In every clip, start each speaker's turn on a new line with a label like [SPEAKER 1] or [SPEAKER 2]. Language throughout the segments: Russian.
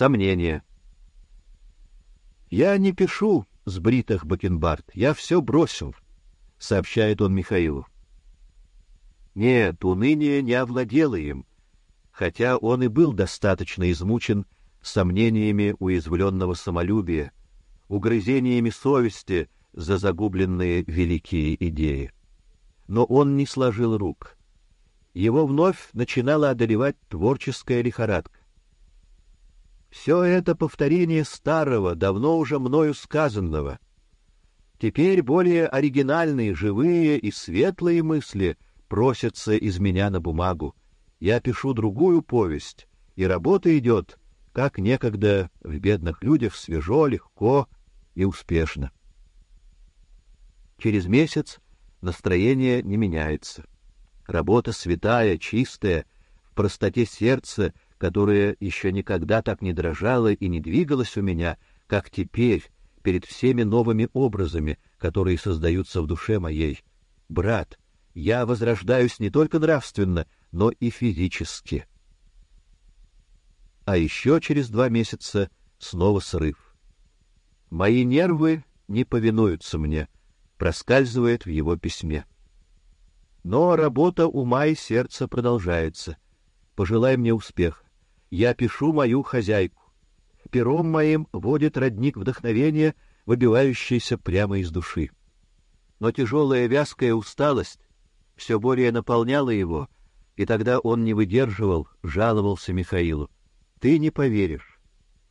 [SPEAKER 1] Сомнение. Я не пишу с бритых бакенбард, я все бросил, сообщает он Михаилу. Нет, уныние не овладело им, хотя он и был достаточно измучен сомнениями уязвленного самолюбия, угрызениями совести за загубленные великие идеи. Но он не сложил рук. Его вновь начинала одолевать творческая лихорадка. Все это повторение старого, давно уже мною сказанного. Теперь более оригинальные, живые и светлые мысли просятся из меня на бумагу. Я пишу другую повесть, и работа идет, как некогда в бедных людях, свежо, легко и успешно. Через месяц настроение не меняется. Работа святая, чистая, в простоте сердца — которая еще никогда так не дрожала и не двигалась у меня, как теперь перед всеми новыми образами, которые создаются в душе моей. Брат, я возрождаюсь не только нравственно, но и физически. А еще через два месяца снова срыв. Мои нервы не повинуются мне, проскальзывает в его письме. Но работа ума и сердца продолжается. Пожелай мне успеха я пишу мою хозяйку. Пером моим водит родник вдохновения, выбивающийся прямо из души. Но тяжелая вязкая усталость все более наполняла его, и тогда он не выдерживал, жаловался Михаилу. Ты не поверишь.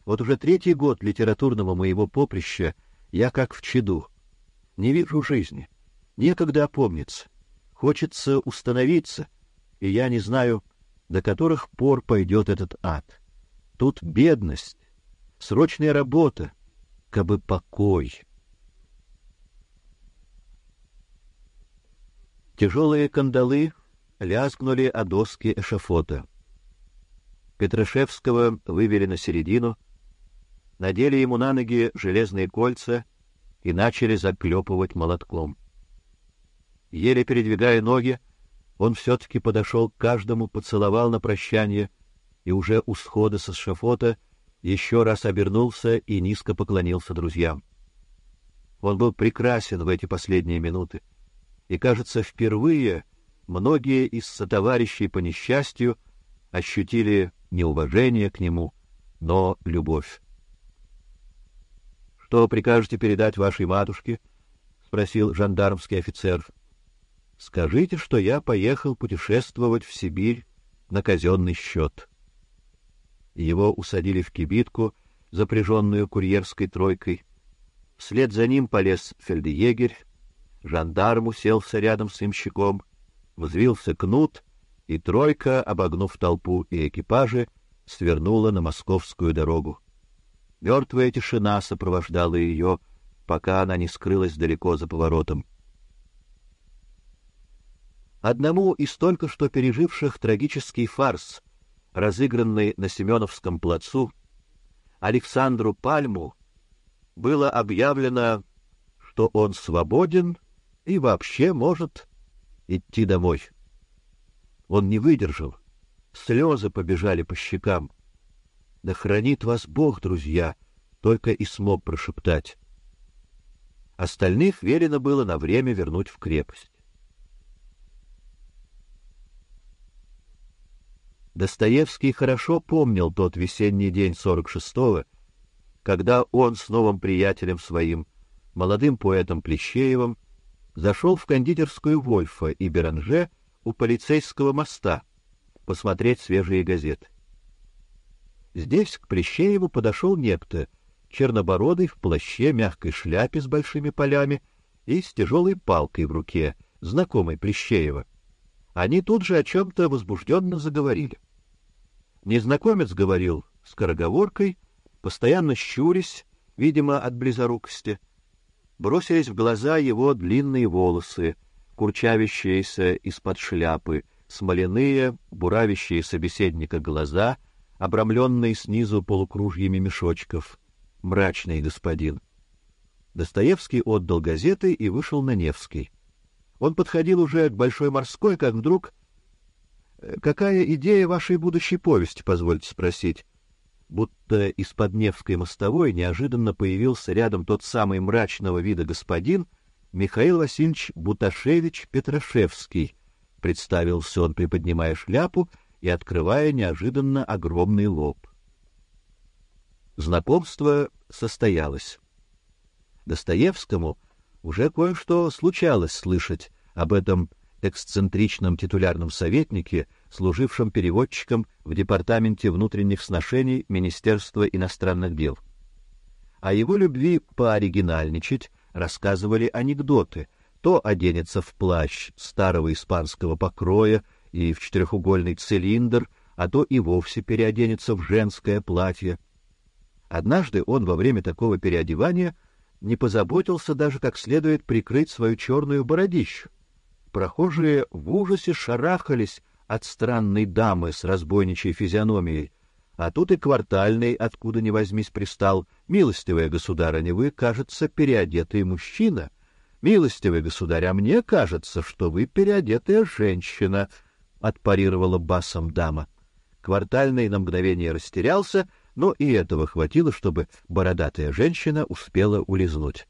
[SPEAKER 1] Вот уже третий год литературного моего поприща я как в чаду. Не вижу жизни. Некогда опомниться. Хочется установиться, и я не знаю, до которых пор пойдет этот ад. Тут бедность, срочная работа, кабы покой. Тяжелые кандалы лязгнули о доски эшафота. Петрашевского вывели на середину, надели ему на ноги железные кольца и начали заклепывать молотком. Еле передвигая ноги, он все-таки подошел к каждому, поцеловал на прощание и уже у схода со шафота еще раз обернулся и низко поклонился друзьям. Он был прекрасен в эти последние минуты, и, кажется, впервые многие из сотоварищей по несчастью ощутили не уважение к нему, но любовь. Что прикажете передать вашей матушке? спросил жандармский офицер. Скажите, что я поехал путешествовать в Сибирь на казенный счет. Его усадили в кибитку, запряженную курьерской тройкой. Вслед за ним полез фельдъегерь, жандарм уселся рядом с имщиком, взвился кнут, и тройка, обогнув толпу и экипажи, свернула на московскую дорогу. Мертвая тишина сопровождала ее, пока она не скрылась далеко за поворотом. Одному из только что переживших трагический фарс, разыгранный на Семеновском плацу, Александру Пальму, было объявлено, что он свободен и вообще может идти домой. Он не выдержал, слезы побежали по щекам. Да хранит вас Бог, друзья, только и смог прошептать. Остальных велено было на время вернуть в крепость. Достоевский хорошо помнил тот весенний день 46-го, когда он с новым приятелем своим, молодым поэтом Плещеевым, зашел в кондитерскую Вольфа и Беранже у полицейского моста посмотреть свежие газеты. Здесь к Плещееву подошел некто, чернобородый в плаще, мягкой шляпе с большими полями и с тяжелой палкой в руке, знакомый Плещеева. Они тут же о чем-то возбужденно заговорили. Незнакомец говорил скороговоркой, постоянно щурясь, видимо, от близорукости. Бросились в глаза его длинные волосы, курчавящиеся из-под шляпы, смоляные, буравящие собеседника глаза, обрамленные снизу полукружьями мешочков. Мрачный господин. Достоевский отдал газеты и вышел на Невский. Он подходил уже к Большой морской, как вдруг Какая идея вашей будущей повести, позвольте спросить? будто из-под Невской мостовой неожиданно появился рядом тот самый мрачного вида господин Михаил Васильевич Буташевич Петрашевский. Представился он, приподнимая шляпу и открывая неожиданно огромный лоб. Знакомство состоялось. Достоевскому уже кое-что случалось слышать об этом эксцентричном титулярном советнике, служившем переводчиком в департаменте внутренних сношений Министерства иностранных дел. О его любви пооригинальничать рассказывали анекдоты. То оденется в плащ старого испанского покроя и в четырехугольный цилиндр, а то и вовсе переоденется в женское платье. Однажды он во время такого переодевания не позаботился даже как следует прикрыть свою черную бородищу. Прохожие в ужасе шарахались от странной дамы с разбойничьей физиономией, а тут и квартальный, откуда ни возьмись, пристал. Милостивая государыня, вы, кажется, переодетый мужчина. Милостивый государь, а мне кажется, что вы переодетая женщина, — отпарировала басом дама. Квартальный на мгновение растерялся, но и этого хватило, чтобы бородатая женщина успела улизнуть.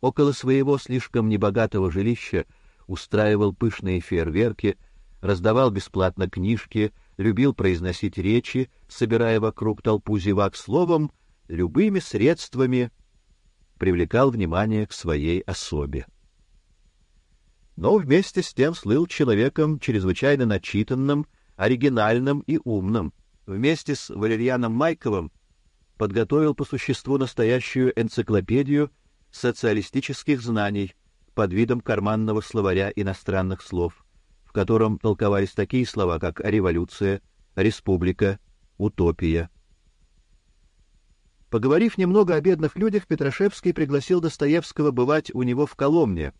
[SPEAKER 1] Около своего слишком небогатого жилища устраивал пышные фейерверки, раздавал бесплатно книжки, любил произносить речи, собирая вокруг толпу зевак словом, любыми средствами привлекал внимание к своей особе. Но вместе с тем слыл человеком чрезвычайно начитанным, оригинальным и умным. Вместе с Валерьяном Майковым подготовил по существу настоящую энциклопедию социалистических знаний под видом карманного словаря иностранных слов, в котором толковались такие слова, как революция, республика, утопия. Поговорив немного о бедных людях, Петрашевский пригласил Достоевского бывать у него в Коломне,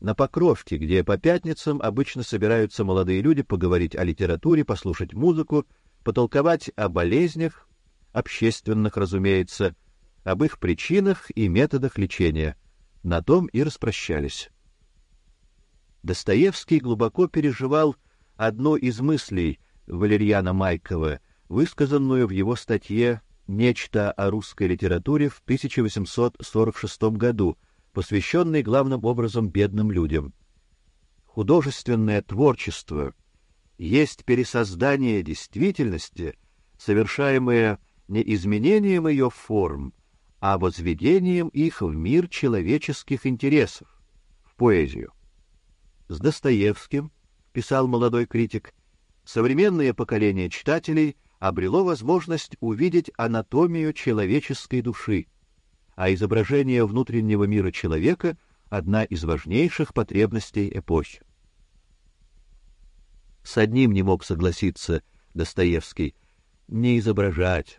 [SPEAKER 1] на Покровке, где по пятницам обычно собираются молодые люди поговорить о литературе, послушать музыку, потолковать о болезнях, общественных, разумеется, об их причинах и методах лечения. На том и распрощались. Достоевский глубоко переживал одну из мыслей Валерьяна Майкова, высказанную в его статье «Нечто о русской литературе» в 1846 году, посвященной главным образом бедным людям. Художественное творчество есть пересоздание действительности, совершаемое не изменением ее форм, а возведением их в мир человеческих интересов, в поэзию. С Достоевским, писал молодой критик, современное поколение читателей обрело возможность увидеть анатомию человеческой души, а изображение внутреннего мира человека — одна из важнейших потребностей эпохи. С одним не мог согласиться Достоевский — не изображать,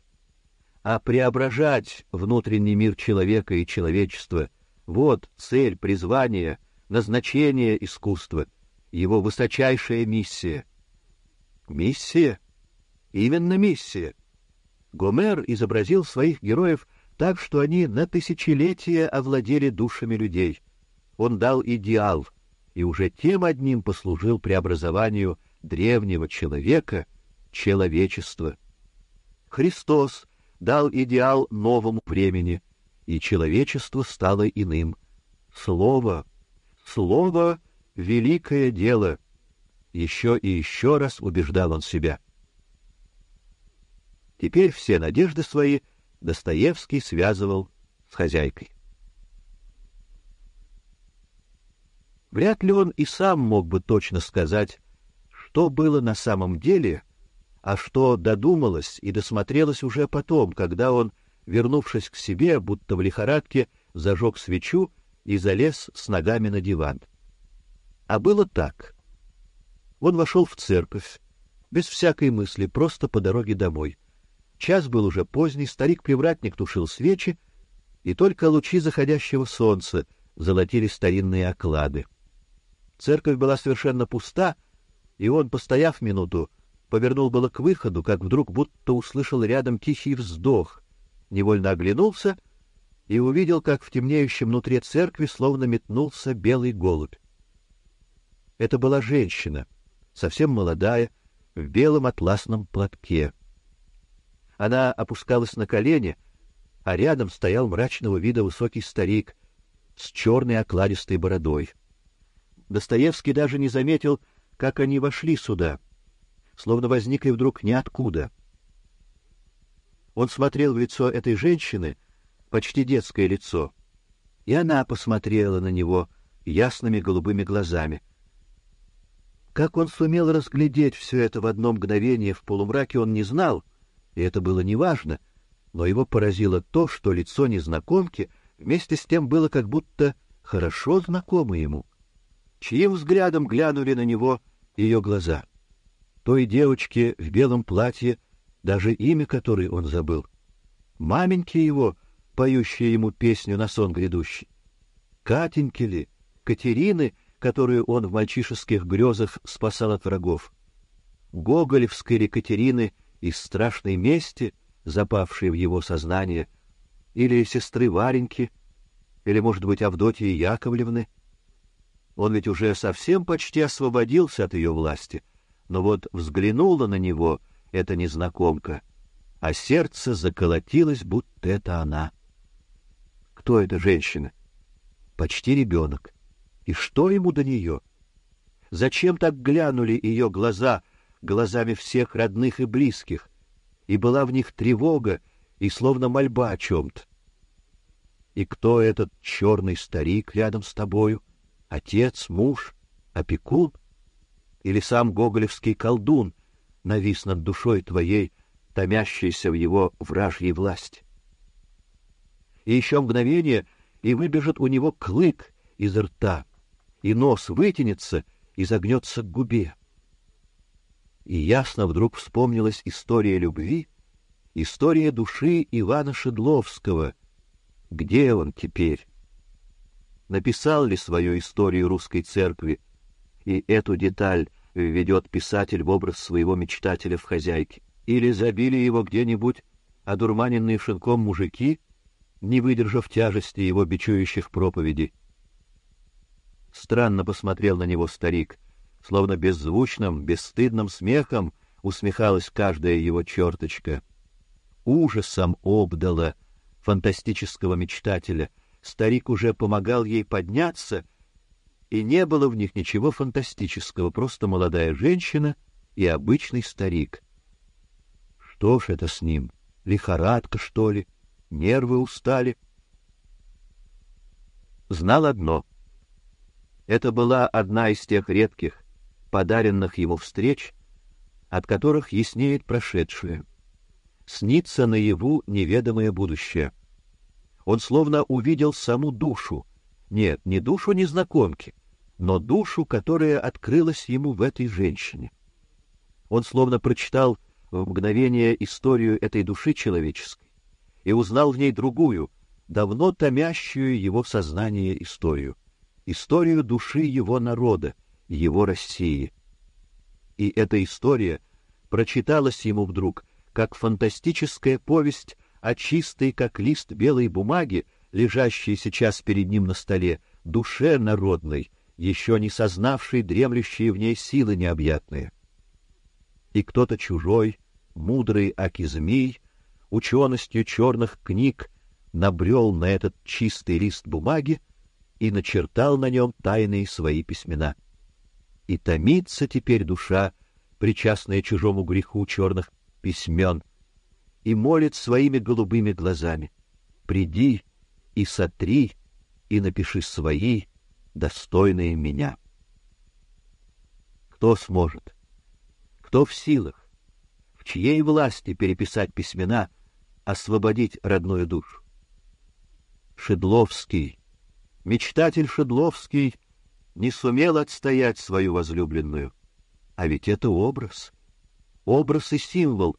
[SPEAKER 1] а преображать внутренний мир человека и человечества. Вот цель, призвание, назначение искусства, его высочайшая миссия. Миссия? Именно миссия. Гомер изобразил своих героев так, что они на тысячелетия овладели душами людей. Он дал идеал, и уже тем одним послужил преобразованию древнего человека, человечества. Христос дал идеал новому времени, и человечество стало иным. Слово, слово — великое дело. Еще и еще раз убеждал он себя. Теперь все надежды свои Достоевский связывал с хозяйкой. Вряд ли он и сам мог бы точно сказать, что было на самом деле а что додумалось и досмотрелось уже потом, когда он, вернувшись к себе, будто в лихорадке, зажег свечу и залез с ногами на диван. А было так. Он вошел в церковь, без всякой мысли, просто по дороге домой. Час был уже поздний, старик-привратник тушил свечи, и только лучи заходящего солнца золотили старинные оклады. Церковь была совершенно пуста, и он, постояв минуту, повернул было к выходу, как вдруг будто услышал рядом тихий вздох, невольно оглянулся и увидел, как в темнеющем внутри церкви словно метнулся белый голубь. Это была женщина, совсем молодая, в белом атласном платке. Она опускалась на колени, а рядом стоял мрачного вида высокий старик с черной окладистой бородой. Достоевский даже не заметил, как они вошли сюда, словно возникли вдруг ниоткуда. Он смотрел в лицо этой женщины, почти детское лицо, и она посмотрела на него ясными голубыми глазами. Как он сумел разглядеть все это в одно мгновение в полумраке, он не знал, и это было неважно, но его поразило то, что лицо незнакомки вместе с тем было как будто хорошо знакомо ему. Чьим взглядом глянули на него ее глаза? Той девочке в белом платье даже имя которой он забыл. Маменьки его, поющие ему песню на сон грядущий. Катеньки ли, Катерины, которую он в мальчишеских грезах спасал от врагов. Гоголевской ли Катерины из страшной мести, запавшей в его сознание, или сестры Вареньки, или, может быть, Авдотьи Яковлевны. Он ведь уже совсем почти освободился от ее власти, но вот взглянула на него — эта незнакомка, а сердце заколотилось, будто это она. Кто эта женщина? Почти ребенок. И что ему до нее? Зачем так глянули ее глаза глазами всех родных и близких? И была в них тревога и словно мольба о чем-то. И кто этот черный старик рядом с тобою? Отец, муж, опекун? Или сам гоголевский колдун, навис над душой твоей, томящейся в его вражьей власти. И еще мгновение, и выбежит у него клык из рта, и нос вытянется и загнется к губе. И ясно вдруг вспомнилась история любви, история души Ивана Шедловского. Где он теперь? Написал ли свою историю русской церкви? И эту деталь введет писатель в образ своего мечтателя в хозяйке, или забили его где-нибудь одурманенные шинком мужики, не выдержав тяжести его бичующих проповедей. Странно посмотрел на него старик, словно беззвучным, бесстыдным смехом усмехалась каждая его черточка. Ужасом обдала фантастического мечтателя. Старик уже помогал ей подняться — и не было в них ничего фантастического, просто молодая женщина и обычный старик. Что ж это с ним? Лихорадка, что ли? Нервы устали? Знал одно. Это была одна из тех редких, подаренных ему встреч, от которых яснеет прошедшее. Снится наяву неведомое будущее. Он словно увидел саму душу, нет, не душу незнакомки, но душу, которая открылась ему в этой женщине. Он словно прочитал в мгновение историю этой души человеческой и узнал в ней другую, давно томящую его сознание историю, историю души его народа, его России. И эта история прочиталась ему вдруг, как фантастическая повесть о чистой, как лист белой бумаги, лежащей сейчас перед ним на столе, душе народной, еще не сознавшей дремлющие в ней силы необъятные. И кто-то чужой, мудрый акизмий, ученостью черных книг набрел на этот чистый лист бумаги и начертал на нем тайные свои письмена. И томится теперь душа, причастная чужому греху черных письмен, и молит своими голубыми глазами: "Приди и сотри и напиши свои достойные меня. Кто сможет? Кто в силах? В чьей власти переписать письмена, освободить родную душу? Шедловский, мечтатель Шедловский, не сумел отстоять свою возлюбленную. А ведь это образ, образ и символ.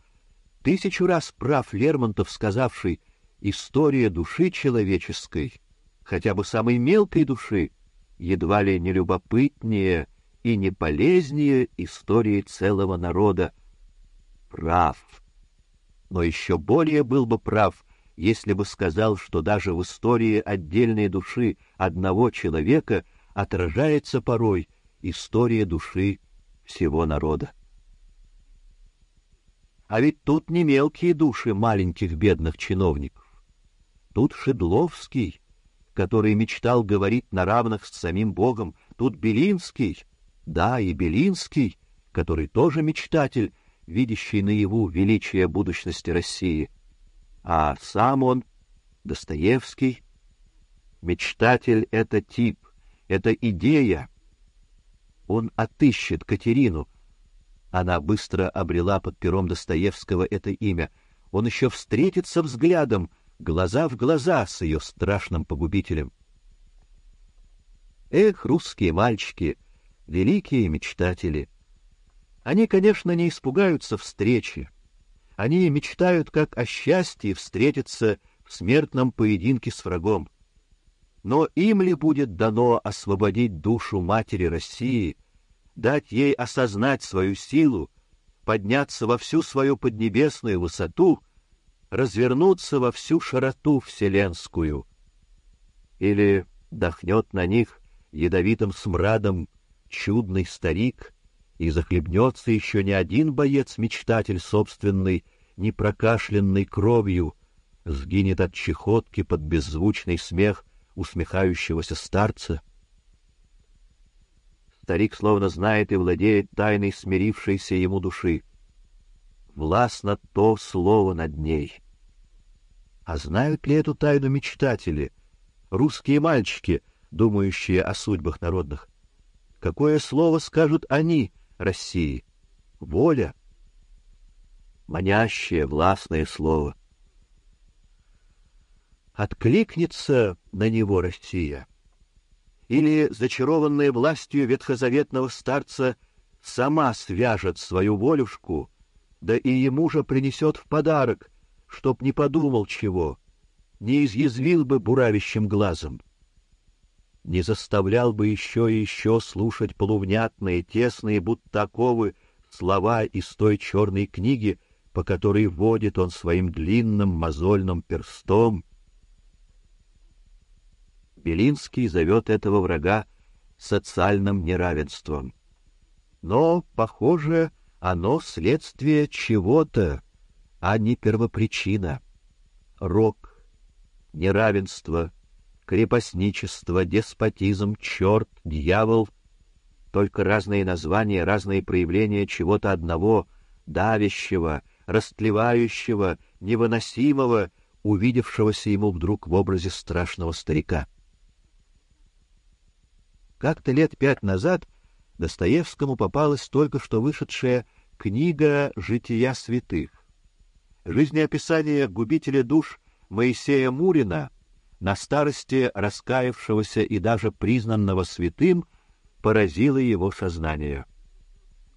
[SPEAKER 1] Тысячу раз прав Лермонтов, сказавший «История души человеческой, хотя бы самой мелкой души, едва ли не любопытнее и не полезнее истории целого народа. Прав. Но еще более был бы прав, если бы сказал, что даже в истории отдельной души одного человека отражается порой история души всего народа. А ведь тут не мелкие души маленьких бедных чиновников. Тут Шедловский, который мечтал говорить на равных с самим Богом, тут Белинский, да, и Белинский, который тоже мечтатель, видящий наяву величие будущности России. А сам он, Достоевский, мечтатель — это тип, это идея. Он отыщет Катерину. Она быстро обрела под пером Достоевского это имя. Он еще встретится взглядом, глаза в глаза с ее страшным погубителем. Эх, русские мальчики, великие мечтатели! Они, конечно, не испугаются встречи. Они мечтают, как о счастье встретиться в смертном поединке с врагом. Но им ли будет дано освободить душу матери России, дать ей осознать свою силу, подняться во всю свою поднебесную высоту, развернуться во всю широту вселенскую? Или дохнет на них ядовитым смрадом чудный старик, и захлебнется еще не один боец-мечтатель собственной, непрокашленной кровью, сгинет от чехотки под беззвучный смех усмехающегося старца. Старик словно знает и владеет тайной смирившейся ему души. Властно то слово над ней. А знают ли эту тайну мечтатели, русские мальчики, думающие о судьбах народных? Какое слово скажут они России? Воля. Манящее, властное слово откликнется на него Россия, или, зачарованная властью ветхозаветного старца, сама свяжет свою волюшку, да и ему же принесет в подарок, чтоб не подумал чего, не изъязвил бы буравящим глазом, не заставлял бы еще и еще слушать полувнятные, тесные, будто оковы, слова из той черной книги, по которой водит он своим длинным мозольным перстом, Белинский зовет этого врага социальным неравенством. Но, похоже, оно следствие чего-то, а не первопричина. Рок, неравенство, крепостничество, деспотизм, черт, дьявол — только разные названия, разные проявления чего-то одного, давящего, растлевающего, невыносимого, увидевшегося ему вдруг в образе страшного старика. Как-то лет пять назад Достоевскому попалась только что вышедшая книга «Жития святых». Жизнеописание губителя душ Моисея Мурина, на старости раскаявшегося и даже признанного святым, поразило его сознание.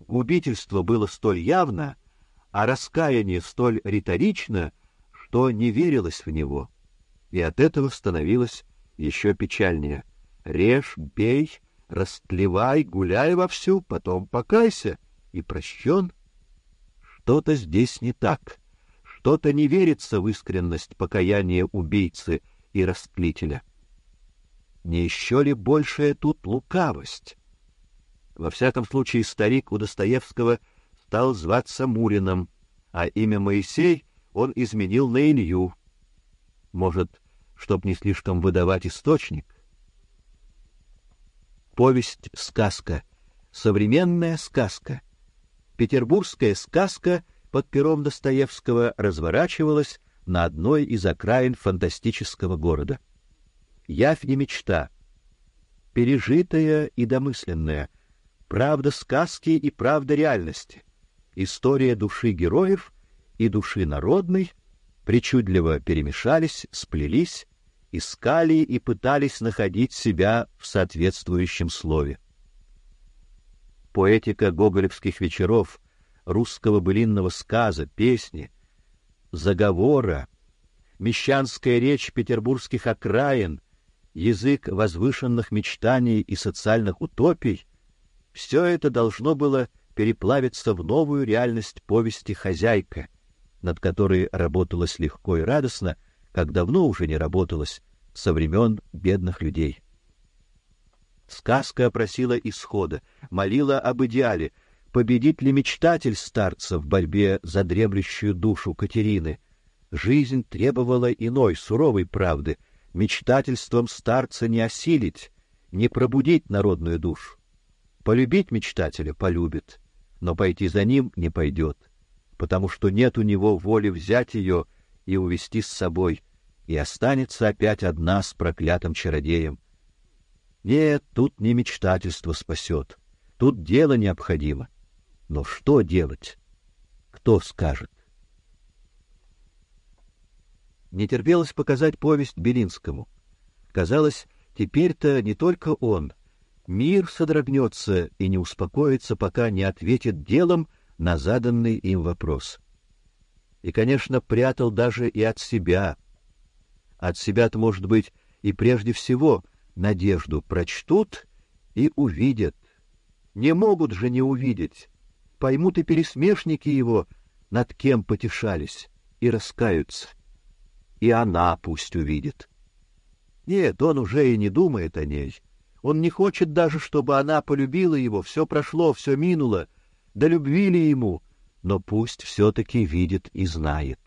[SPEAKER 1] Губительство было столь явно, а раскаяние столь риторично, что не верилось в него, и от этого становилось еще печальнее — Режь, бей, растлевай, гуляй вовсю, потом покайся и прощен. Что-то здесь не так, что-то не верится в искренность покаяния убийцы и растлителя. Не еще ли большая тут лукавость? Во всяком случае, старик у Достоевского стал зваться Муриным, а имя Моисей он изменил на Илью. Может, чтоб не слишком выдавать источник — повесть-сказка, современная сказка. Петербургская сказка под пером Достоевского разворачивалась на одной из окраин фантастического города. Явь не мечта, пережитая и домысленная, правда сказки и правда реальности, история души героев и души народной причудливо перемешались, сплелись, искали и пытались находить себя в соответствующем слове. Поэтика гоголевских вечеров, русского былинного сказа, песни, заговора, мещанская речь петербургских окраин, язык возвышенных мечтаний и социальных утопий — все это должно было переплавиться в новую реальность повести «Хозяйка», над которой работалось легко и радостно — как давно уже не работалось со времен бедных людей. Сказка просила исхода, молила об идеале, победит ли мечтатель старца в борьбе за дремлющую душу Катерины. Жизнь требовала иной, суровой правды. Мечтательством старца не осилить, не пробудить народную душу. Полюбить мечтателя полюбит, но пойти за ним не пойдет, потому что нет у него воли взять ее и увести с собой, и останется опять одна с проклятым чародеем. Нет, тут не мечтательство спасет, тут дело необходимо. Но что делать? Кто скажет? Не терпелось показать повесть Белинскому. Казалось, теперь-то не только он, мир содрогнется и не успокоится, пока не ответит делом на заданный им вопрос. И, конечно, прятал даже и от себя. От себя-то, может быть, и прежде всего надежду прочтут и увидят. Не могут же не увидеть поймут и пересмешники его, над кем потешались, и раскаются. И она пусть увидит. Нет, он уже и не думает о ней. Он не хочет даже, чтобы она полюбила его. Все прошло, все минуло. Да любви ли ему? Но пусть все-таки видит и знает.